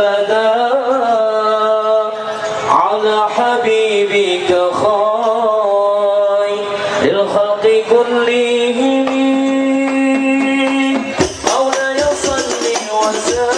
أبدا. على حبيبك خير كلهم. وسلم.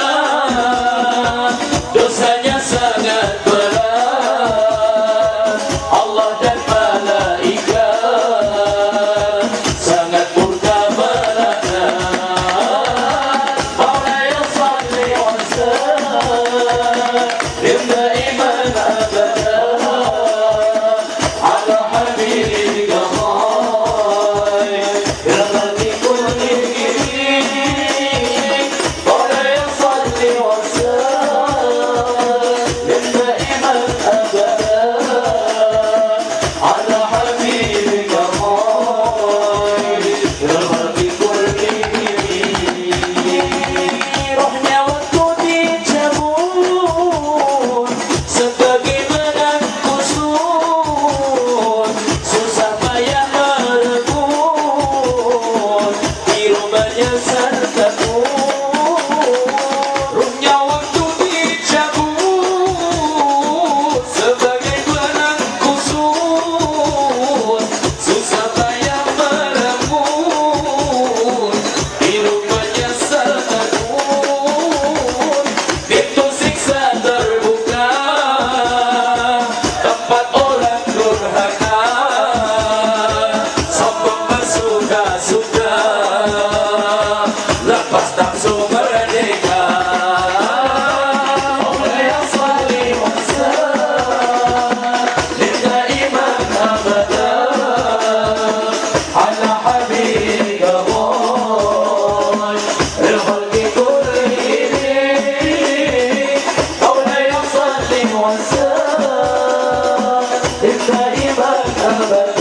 Vamos a ver.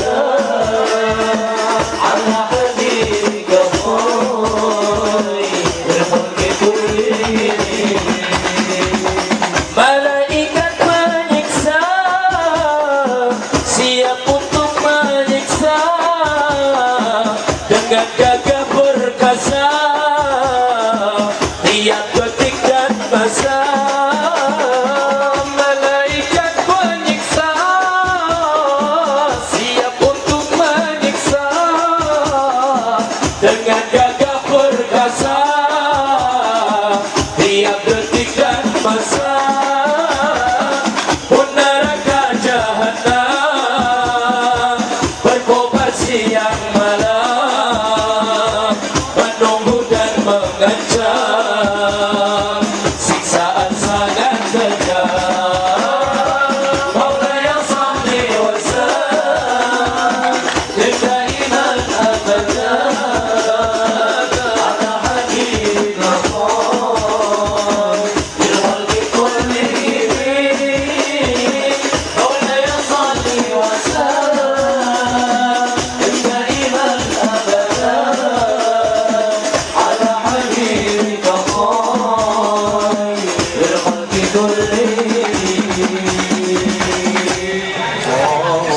Dengan gagal